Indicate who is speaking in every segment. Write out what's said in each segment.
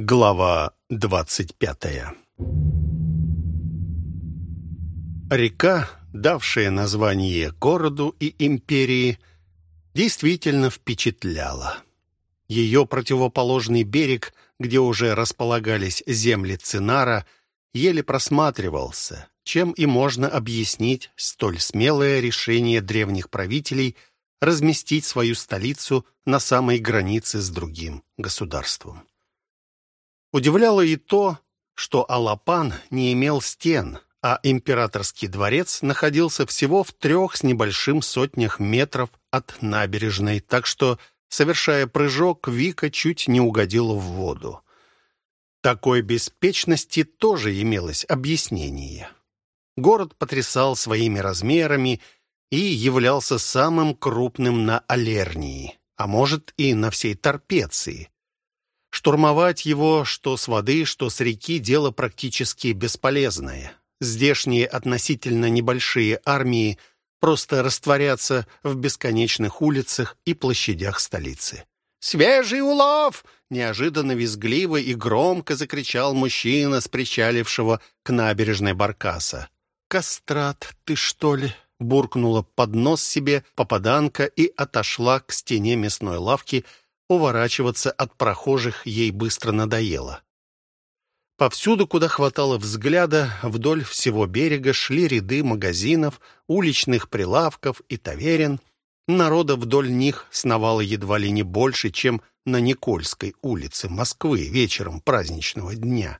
Speaker 1: Глава двадцать пятая Река, давшая название городу и империи, действительно впечатляла. Ее противоположный берег, где уже располагались земли Цинара, еле просматривался, чем и можно объяснить столь смелое решение древних правителей разместить свою столицу на самой границе с другим государством. Удивляло и то, что Алапан не имел стен, а императорский дворец находился всего в трех с небольшим сотнях метров от набережной, так что, совершая прыжок, Вика чуть не угодила в воду. Такой беспечности тоже имелось объяснение. Город потрясал своими размерами и являлся самым крупным на Алернии, а может и на всей Торпеции. Штурмовать его что с воды, что с реки дело практически бесполезное. Здешние относительно небольшие армии просто растворятся в бесконечных улицах и площадях столицы. «Свежий улов!» — неожиданно визгливо и громко закричал мужчина с причалившего к набережной Баркаса. «Кастрат, ты что ли?» — буркнула под нос себе попаданка и отошла к стене мясной лавки, Уворачиваться от прохожих ей быстро надоело. Повсюду, куда хватало взгляда, вдоль всего берега шли ряды магазинов, уличных прилавков и таверен. Народа вдоль них сновало едва ли не больше, чем на Никольской улице Москвы вечером праздничного дня.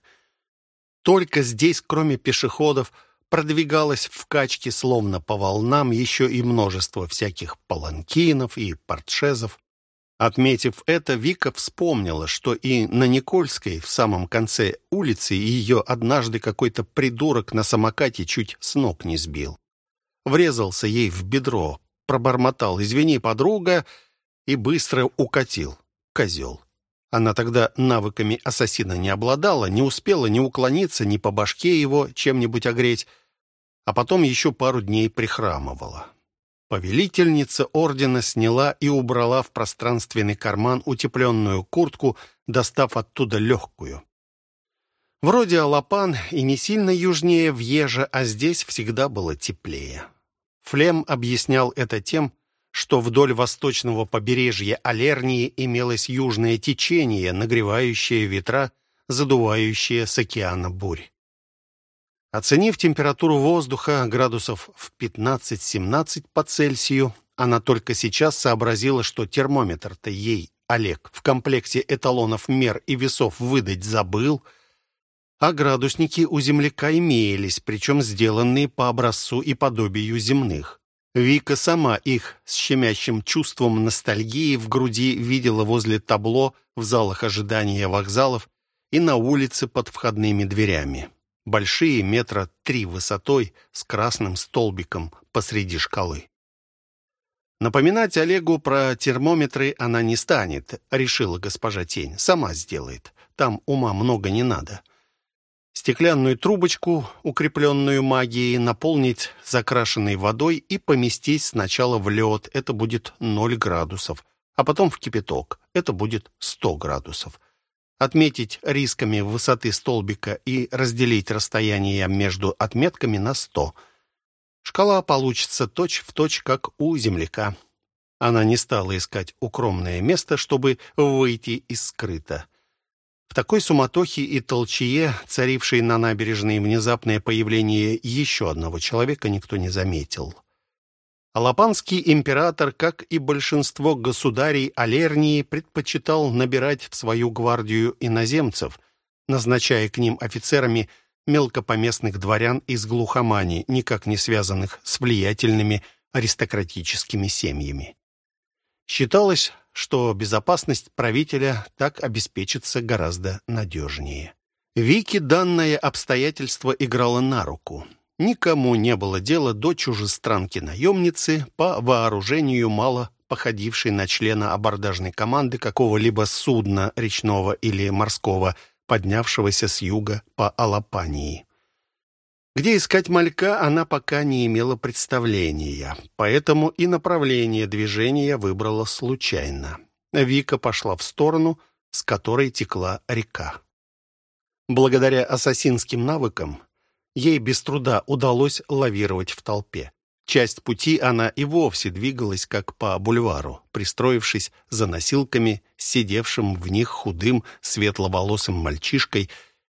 Speaker 1: Только здесь, кроме пешеходов, продвигалось в качке, словно по волнам, еще и множество всяких паланкинов и портшезов. Отметив это, Вика вспомнила, что и на Никольской, в самом конце улицы, ее однажды какой-то придурок на самокате чуть с ног не сбил. Врезался ей в бедро, пробормотал «Извини, подруга» и быстро укатил. Козел. Она тогда навыками ассасина не обладала, не успела ни уклониться, ни по башке его чем-нибудь огреть, а потом еще пару дней прихрамывала. Повелительница ордена сняла и убрала в пространственный карман утепленную куртку, достав оттуда легкую. Вроде Алапан и не сильно южнее Вьежа, а здесь всегда было теплее. Флем объяснял это тем, что вдоль восточного побережья Алернии имелось южное течение, нагревающее ветра, задувающее с океана бурь. Оценив температуру воздуха градусов в 15-17 по Цельсию, она только сейчас сообразила, что термометр-то ей Олег в комплекте эталонов мер и весов выдать забыл, а градусники у земляка имелись, причем сделанные по образцу и подобию земных. Вика сама их с щемящим чувством ностальгии в груди видела возле табло в залах ожидания вокзалов и на улице под входными дверями большие метра три высотой с красным столбиком посреди шкалы. Напоминать Олегу про термометры она не станет, решила госпожа Тень. Сама сделает. Там ума много не надо. Стеклянную трубочку, укрепленную магией, наполнить закрашенной водой и поместить сначала в лед. Это будет 0 градусов. А потом в кипяток. Это будет 100 градусов отметить рисками высоты столбика и разделить расстояние между отметками на 100. Шкала получится точь-в-точь, точь, как у земляка. Она не стала искать укромное место, чтобы выйти из скрыта. В такой суматохе и толчее, царившей на набережной внезапное появление еще одного человека, никто не заметил. Алапанский император, как и большинство государей Алернии, предпочитал набирать в свою гвардию иноземцев, назначая к ним офицерами мелкопоместных дворян из глухомани, никак не связанных с влиятельными аристократическими семьями. Считалось, что безопасность правителя так обеспечится гораздо надежнее. Вики данное обстоятельство играло на руку. Никому не было дела до чужестранки-наемницы, по вооружению мало походившей на члена абордажной команды какого-либо судна речного или морского, поднявшегося с юга по Алапании. Где искать малька, она пока не имела представления, поэтому и направление движения выбрала случайно. Вика пошла в сторону, с которой текла река. Благодаря ассасинским навыкам ей без труда удалось лавировать в толпе. Часть пути она и вовсе двигалась как по бульвару, пристроившись за носилками, сидевшим в них худым, светловолосым мальчишкой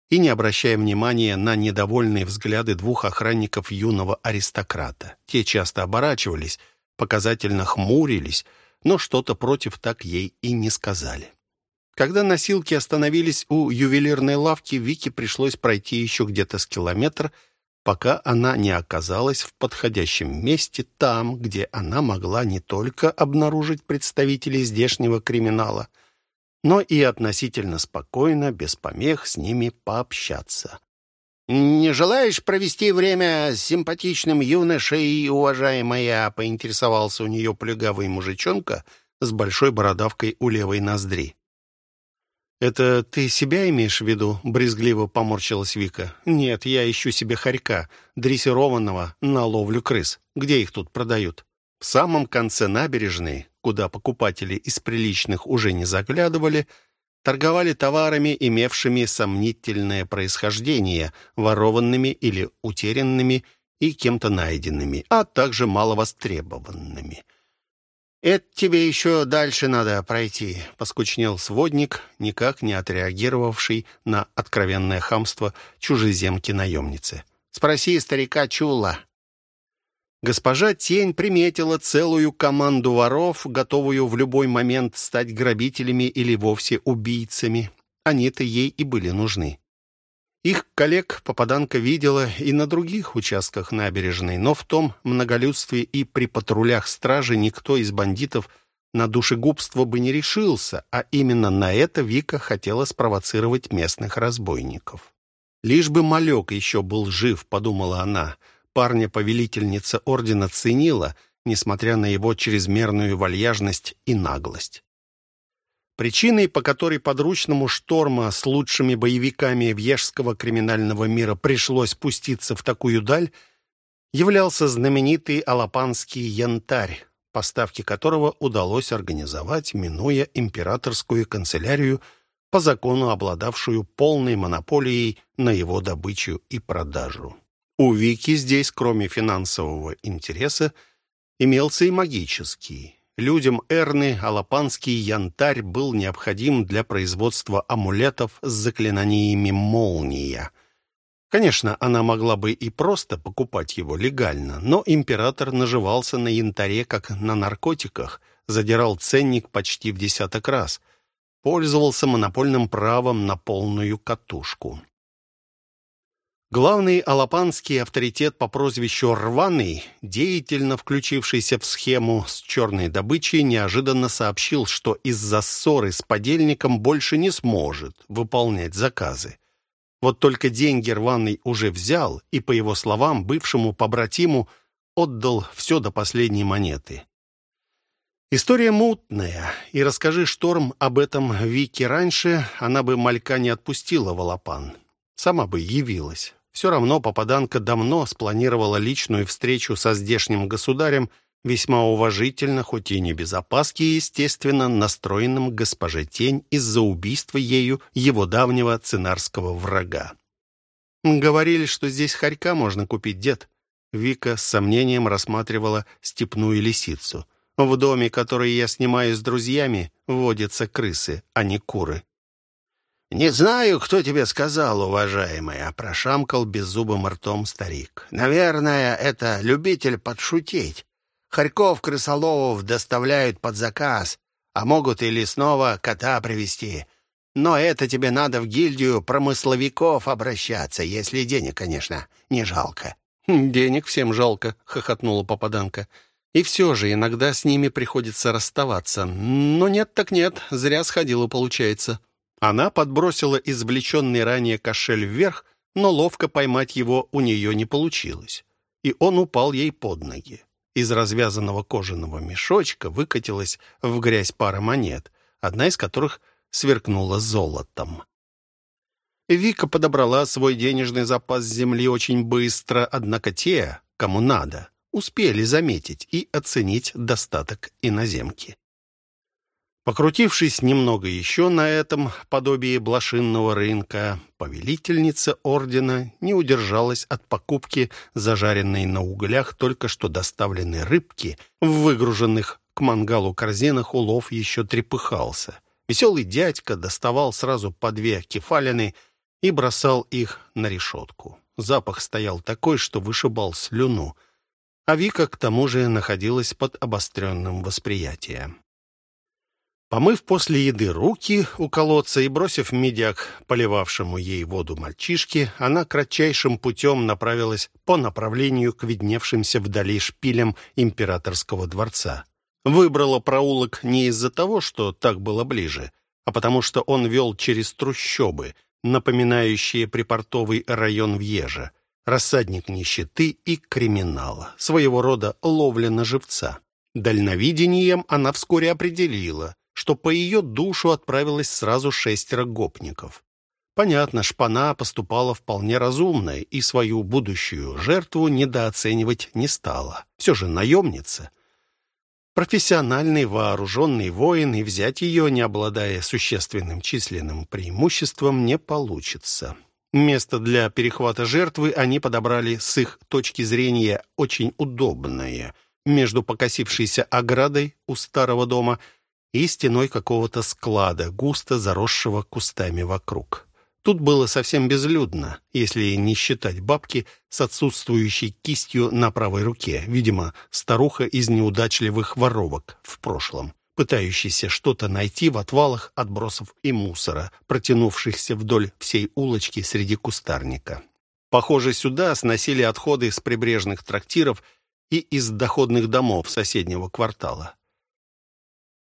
Speaker 1: и не обращая внимания на недовольные взгляды двух охранников юного аристократа. Те часто оборачивались, показательно хмурились, но что-то против так ей и не сказали. Когда носилки остановились у ювелирной лавки, Вике пришлось пройти еще где-то с километр, пока она не оказалась в подходящем месте там, где она могла не только обнаружить представителей здешнего криминала, но и относительно спокойно, без помех с ними пообщаться. «Не желаешь провести время с симпатичным юношей, уважаемая?» — поинтересовался у нее плюгавый мужичонка с большой бородавкой у левой ноздри. «Это ты себя имеешь в виду?» — брезгливо поморщилась Вика. «Нет, я ищу себе хорька, дрессированного на ловлю крыс. Где их тут продают?» В самом конце набережной, куда покупатели из приличных уже не заглядывали, торговали товарами, имевшими сомнительное происхождение, ворованными или утерянными и кем-то найденными, а также маловостребованными – «Это тебе еще дальше надо пройти», — поскучнел сводник, никак не отреагировавший на откровенное хамство чужеземки-наемницы. «Спроси старика Чула». Госпожа Тень приметила целую команду воров, готовую в любой момент стать грабителями или вовсе убийцами. Они-то ей и были нужны. Их коллег попаданка видела и на других участках набережной, но в том многолюдстве и при патрулях стражи никто из бандитов на душегубство бы не решился, а именно на это Вика хотела спровоцировать местных разбойников. «Лишь бы малек еще был жив», — подумала она. Парня-повелительница ордена ценила, несмотря на его чрезмерную вальяжность и наглость. Причиной, по которой подручному шторма с лучшими боевиками вьежского криминального мира пришлось пуститься в такую даль, являлся знаменитый алапанский янтарь, поставки которого удалось организовать, минуя императорскую канцелярию, по закону обладавшую полной монополией на его добычу и продажу. У Вики здесь, кроме финансового интереса, имелся и магический. Людям Эрны алапанский янтарь был необходим для производства амулетов с заклинаниями «Молния». Конечно, она могла бы и просто покупать его легально, но император наживался на янтаре, как на наркотиках, задирал ценник почти в десяток раз, пользовался монопольным правом на полную катушку. Главный алапанский авторитет по прозвищу Рваный, деятельно включившийся в схему с черной добычей, неожиданно сообщил, что из-за ссоры с подельником больше не сможет выполнять заказы. Вот только деньги Рваный уже взял и, по его словам, бывшему побратиму отдал все до последней монеты. История мутная, и расскажи Шторм об этом Вике раньше, она бы малька не отпустила в Алапан. Сама бы явилась. Все равно попаданка давно спланировала личную встречу со здешним государем, весьма уважительно, хоть и не без опаски, естественно, настроенным госпоже Тень из-за убийства ею его давнего цинарского врага. «Говорили, что здесь хорька можно купить, дед». Вика с сомнением рассматривала степную лисицу. «В доме, который я снимаю с друзьями, водятся крысы, а не куры». «Не знаю, кто тебе сказал, уважаемая», — прошамкал беззубым ртом старик. «Наверное, это любитель подшутить. Харьков крысоловов доставляют под заказ, а могут и лесного кота привезти. Но это тебе надо в гильдию промысловиков обращаться, если денег, конечно, не жалко».
Speaker 2: «Хм, «Денег всем жалко», — хохотнула попаданка. «И все же иногда с ними приходится расставаться. Но нет так нет, зря сходила, получается». Она подбросила извлеченный ранее кошель вверх, но ловко поймать его у нее не получилось, и он упал ей под ноги. Из развязанного кожаного мешочка выкатилась в грязь пара монет, одна из которых сверкнула золотом. Вика подобрала свой денежный запас земли очень быстро, однако те, кому надо, успели заметить и оценить достаток иноземки.
Speaker 1: Покрутившись немного еще на этом подобии блошинного рынка, повелительница ордена не удержалась от покупки зажаренной на углях только что доставленной рыбки в выгруженных к мангалу корзинах улов еще трепыхался. Веселый дядька доставал сразу по две кефалины и бросал их на решетку. Запах стоял такой, что вышибал слюну, а Вика к тому же находилась под обостренным восприятием. Помыв после еды руки у колодца и бросив медяк поливавшему ей воду мальчишке, она кратчайшим путем направилась по направлению к видневшимся вдали шпилям императорского дворца. Выбрала проулок не из-за того, что так было ближе, а потому что он вел через трущобы, напоминающие припортовый район Вьежа, рассадник нищеты и криминала, своего рода ловля на живца. Дальновидением она вскоре определила, что по ее душу отправилось сразу шестеро гопников. Понятно, шпана поступала вполне разумно и свою будущую жертву недооценивать не стала. Все же наемница. Профессиональный вооруженный воин, и взять ее, не обладая существенным численным преимуществом, не получится. Место для перехвата жертвы они подобрали с их точки зрения очень удобное. Между покосившейся оградой у старого дома – и стеной какого-то склада, густо заросшего кустами вокруг. Тут было совсем безлюдно, если не считать бабки с отсутствующей кистью на правой руке, видимо, старуха из неудачливых воровок в прошлом, пытающаяся что-то найти в отвалах отбросов и мусора, протянувшихся вдоль всей улочки среди кустарника. Похоже, сюда сносили отходы с прибрежных трактиров и из доходных домов соседнего квартала.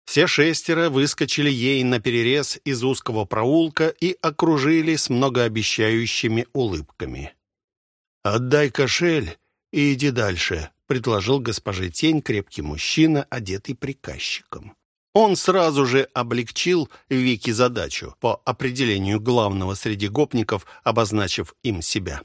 Speaker 1: Все шестеро выскочили ей на перерез из узкого проулка и окружили с многообещающими улыбками. «Отдай кошель и иди дальше», — предложил госпоже Тень крепкий мужчина, одетый приказчиком. Он сразу же облегчил Вики задачу по определению главного среди гопников, обозначив им себя.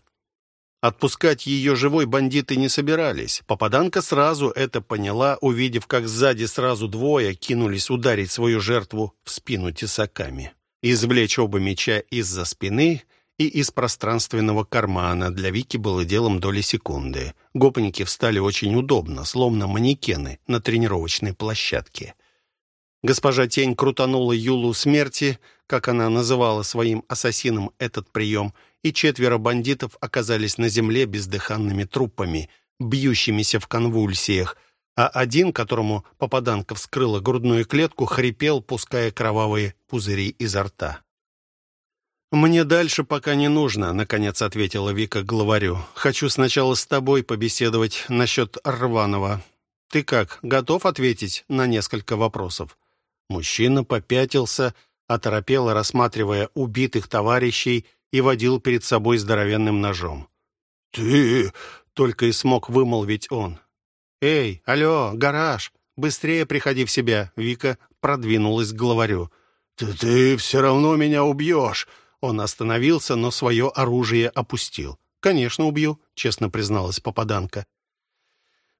Speaker 1: Отпускать ее живой бандиты не собирались. Попаданка сразу это поняла, увидев, как сзади сразу двое кинулись ударить свою жертву в спину тесаками. Извлечь оба меча из-за спины и из пространственного кармана для Вики было делом доли секунды. Гопники встали очень удобно, словно манекены на тренировочной площадке. Госпожа Тень крутанула Юлу смерти, как она называла своим ассасином этот прием — и четверо бандитов оказались на земле бездыханными трупами, бьющимися в конвульсиях, а один, которому попаданка вскрыла грудную клетку, хрипел, пуская кровавые пузыри изо рта. «Мне дальше пока не нужно», — наконец ответила Вика главарю. «Хочу сначала с тобой побеседовать насчет Рванова. Ты как, готов ответить на несколько вопросов?» Мужчина попятился, оторопело рассматривая убитых товарищей и водил перед собой здоровенным ножом. «Ты...» — только и смог вымолвить он. «Эй, алло, гараж, быстрее приходи в себя!» Вика продвинулась к главарю. «Ты, ты все равно меня убьешь!» Он остановился, но свое оружие опустил. «Конечно, убью», — честно призналась попаданка.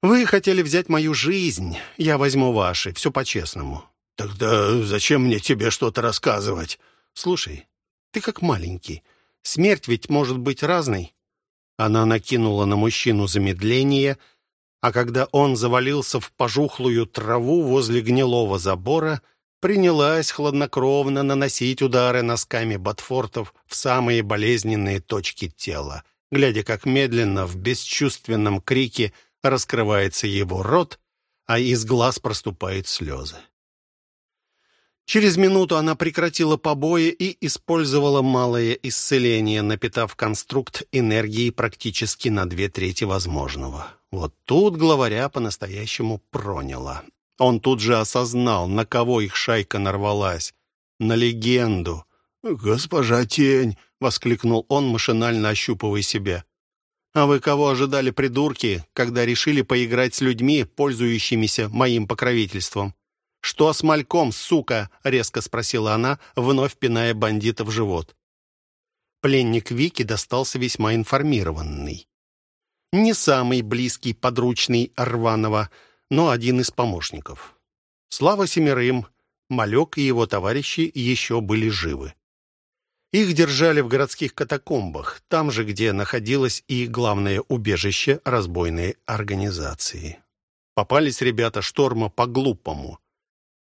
Speaker 1: «Вы хотели взять мою жизнь, я возьму ваши, все по-честному». «Тогда зачем мне тебе что-то рассказывать?» «Слушай, ты как маленький. Смерть ведь может быть разной. Она накинула на мужчину замедление, а когда он завалился в пожухлую траву возле гнилого забора, принялась хладнокровно наносить удары носками ботфортов в самые болезненные точки тела, глядя, как медленно в бесчувственном крике раскрывается его рот, а из глаз проступают слезы. Через минуту она прекратила побои и использовала малое исцеление, напитав конструкт энергией практически на две трети возможного. Вот тут главаря по-настоящему проняло. Он тут же осознал, на кого их шайка нарвалась. На легенду. «Госпожа Тень!» — воскликнул он, машинально ощупывая себя. «А вы кого ожидали, придурки, когда решили поиграть с людьми, пользующимися моим покровительством?» «Что с мальком, сука?» — резко спросила она, вновь пиная бандита в живот. Пленник Вики достался весьма информированный. Не самый близкий подручный Рванова, но один из помощников. Слава семерым, Малек и его товарищи еще были живы. Их держали в городских катакомбах, там же, где находилось и главное убежище разбойной организации. Попались ребята шторма по-глупому.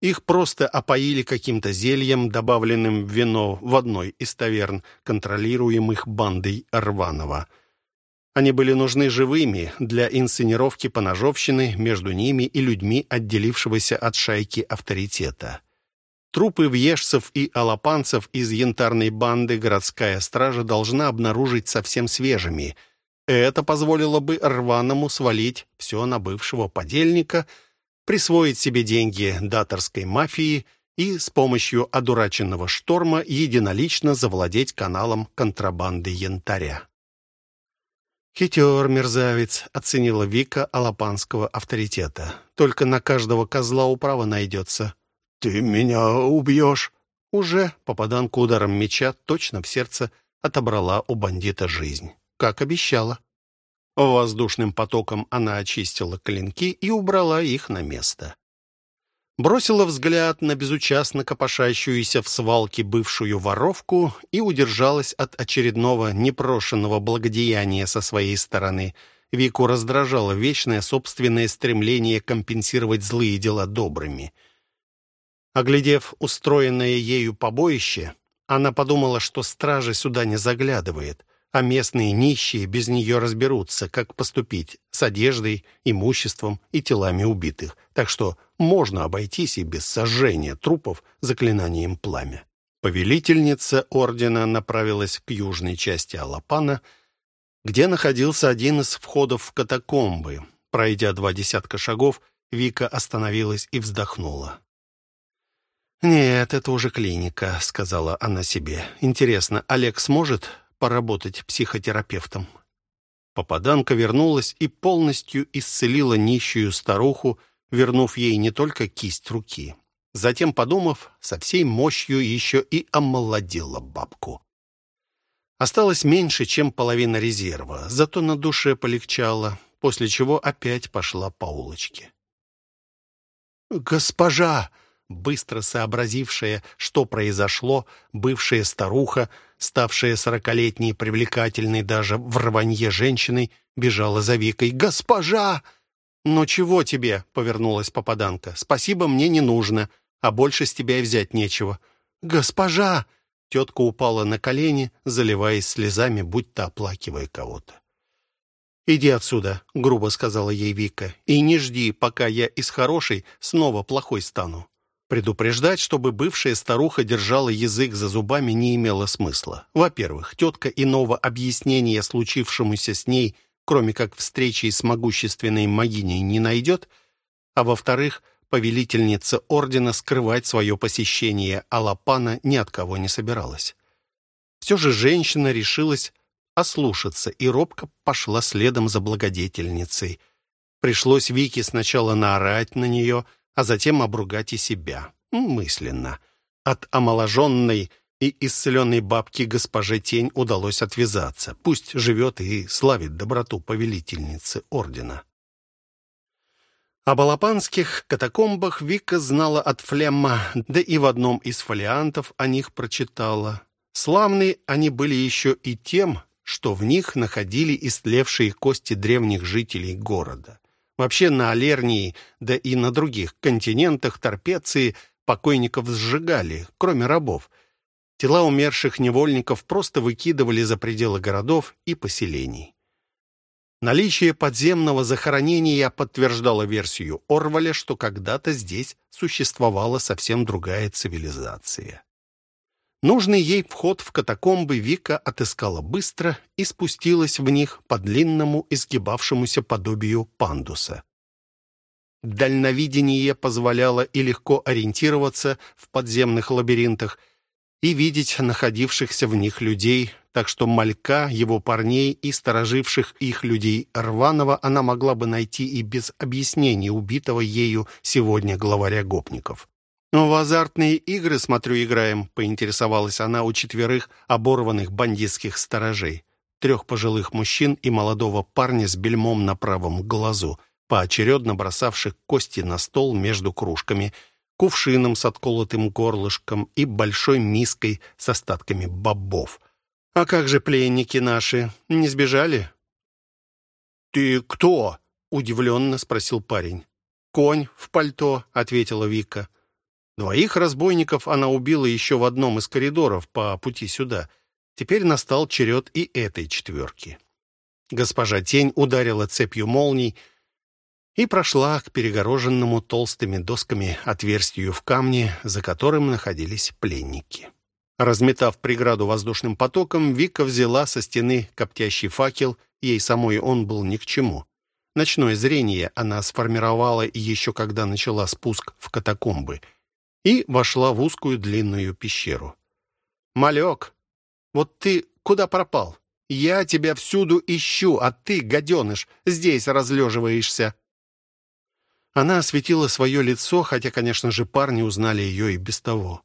Speaker 1: Их просто опоили каким-то зельем, добавленным в вино в одной из таверн, контролируемых бандой Рванова. Они были нужны живыми для инсценировки поножовщины между ними и людьми, отделившегося от шайки авторитета. Трупы въежцев и алапанцев из янтарной банды городская стража должна обнаружить совсем свежими. Это позволило бы рваному свалить все на бывшего подельника, присвоить себе деньги даторской мафии и с помощью одураченного шторма единолично завладеть каналом контрабанды янтаря. «Хитер, мерзавец», — оценила Вика алапанского авторитета. «Только на каждого козла управа найдется. «Ты меня убьешь?» Уже попаданка ударом меча точно в сердце отобрала у бандита жизнь, как обещала. Воздушным потоком она очистила клинки и убрала их на место. Бросила взгляд на безучастно копошащуюся в свалке бывшую воровку и удержалась от очередного непрошенного благодеяния со своей стороны. Вику раздражало вечное собственное стремление компенсировать злые дела добрыми — Оглядев устроенное ею побоище, она подумала, что стражи сюда не заглядывает, а местные нищие без нее разберутся, как поступить с одеждой, имуществом и телами убитых. Так что можно обойтись и без сожжения трупов заклинанием пламя. Повелительница ордена направилась к южной части Алапана, где находился один из входов в катакомбы. Пройдя два десятка шагов, Вика остановилась и вздохнула. «Нет, это уже клиника», — сказала она себе. «Интересно, Олег сможет поработать психотерапевтом?» Попаданка вернулась и полностью исцелила нищую старуху, вернув ей не только кисть руки. Затем, подумав, со всей мощью еще и омолодила бабку. Осталось меньше, чем половина резерва, зато на душе полегчало, после чего опять пошла по улочке. «Госпожа!» быстро сообразившая, что произошло, бывшая старуха, ставшая сорокалетней привлекательной даже в рванье женщиной, бежала за Викой. «Госпожа!» «Ну чего тебе?» — повернулась попаданка. «Спасибо, мне не нужно, а больше с тебя и взять нечего». «Госпожа!» — тетка упала на колени, заливаясь слезами, будто оплакивая кого-то. «Иди отсюда», — грубо сказала ей Вика, «и не жди, пока я из хорошей снова плохой стану». Предупреждать, чтобы бывшая старуха держала язык за зубами, не имело смысла. Во-первых, тетка иного объяснения случившемуся с ней, кроме как встречи с могущественной могиней, не найдет, а во-вторых, повелительница ордена скрывать свое посещение Алапана ни от кого не собиралась. Все же женщина решилась ослушаться и робко пошла следом за благодетельницей. Пришлось Вике сначала наорать на нее, а затем обругать и себя. Мысленно. От омоложенной и исцеленной бабки госпоже Тень удалось отвязаться. Пусть живет и славит доброту повелительницы ордена. О балапанских катакомбах Вика знала от Флемма, да и в одном из фолиантов о них прочитала. Славные они были еще и тем, что в них находили истлевшие кости древних жителей города. Вообще на Алернии, да и на других континентах торпеции покойников сжигали, кроме рабов. Тела умерших невольников просто выкидывали за пределы городов и поселений. Наличие подземного захоронения подтверждало версию Орваля, что когда-то здесь существовала совсем другая цивилизация. Нужный ей вход в катакомбы Вика отыскала быстро и спустилась в них по длинному изгибавшемуся подобию пандуса. Дальновидение позволяло и легко ориентироваться в подземных лабиринтах и видеть находившихся в них людей, так что Малька, его парней и стороживших их людей Рванова она могла бы найти и без объяснений убитого ею сегодня главаря гопников. «В азартные игры, смотрю, играем», — поинтересовалась она у четверых оборванных бандитских сторожей. Трех пожилых мужчин и молодого парня с бельмом на правом глазу, поочередно бросавших кости на стол между кружками. кувшином с отколотым горлышком и большой миской с остатками бобов. «А как же пленники наши? Не сбежали?» «Ты кто?» — удивленно спросил парень. «Конь в пальто», — ответила Вика. Двоих разбойников она убила еще в одном из коридоров по пути сюда. Теперь настал черед и этой четверки. Госпожа Тень ударила цепью молний и прошла к перегороженному толстыми досками отверстию в камне, за которым находились пленники. Разметав преграду воздушным потоком, Вика взяла со стены коптящий факел, ей самой он был ни к чему. Ночное зрение она сформировала еще когда начала спуск в катакомбы и вошла в узкую длинную пещеру. «Малек, вот ты куда пропал? Я тебя всюду ищу, а ты, гаденыш, здесь разлеживаешься». Она осветила свое лицо, хотя, конечно же, парни узнали ее и без того.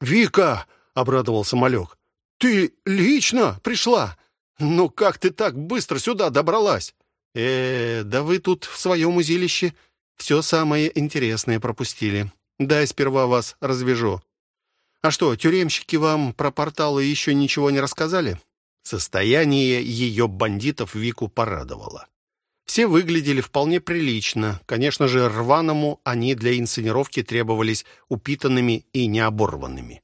Speaker 1: «Вика!» обрадовался Малек. «Ты лично пришла? Ну как ты так быстро сюда добралась?» «Э, да вы тут в своем узилище все самое интересное пропустили. Дай сперва вас развяжу. А что, тюремщики вам про порталы еще ничего не рассказали?» Состояние ее бандитов Вику порадовало. Все выглядели вполне прилично. Конечно же, рваному они для инсценировки требовались упитанными и необорванными.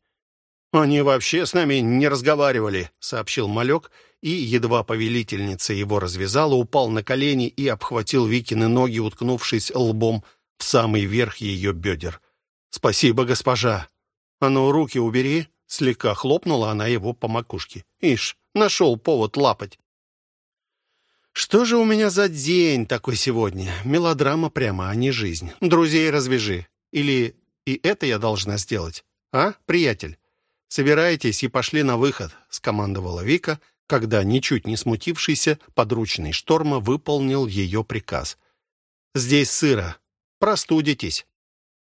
Speaker 1: «Они вообще с нами не разговаривали», — сообщил малек, и, едва повелительница его развязала, упал на колени и обхватил Викины ноги, уткнувшись лбом в самый верх ее бедер. «Спасибо, госпожа!» «А ну, руки убери!» — слегка хлопнула она его по макушке. «Ишь, нашел повод лапать!» «Что же у меня за день такой сегодня? Мелодрама прямо, а не жизнь. Друзей развяжи. Или и это я должна сделать? А, приятель?» «Собирайтесь и пошли на выход», — скомандовала Вика, когда, ничуть не смутившийся, подручный шторма выполнил ее приказ. «Здесь сыро. Простудитесь».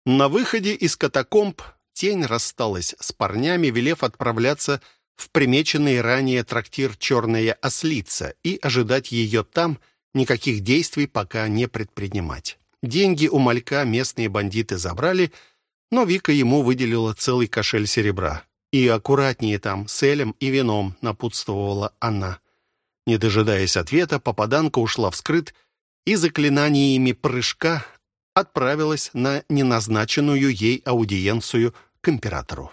Speaker 1: На выходе из катакомб тень рассталась с парнями, велев отправляться в примеченный ранее трактир «Черная ослица» и ожидать ее там, никаких действий пока не предпринимать. Деньги у малька местные бандиты забрали, но Вика ему выделила целый кошель серебра. «И аккуратнее там, с элем и вином», — напутствовала она. Не дожидаясь ответа, попаданка ушла вскрыт и заклинаниями прыжка отправилась на неназначенную ей аудиенцию к императору.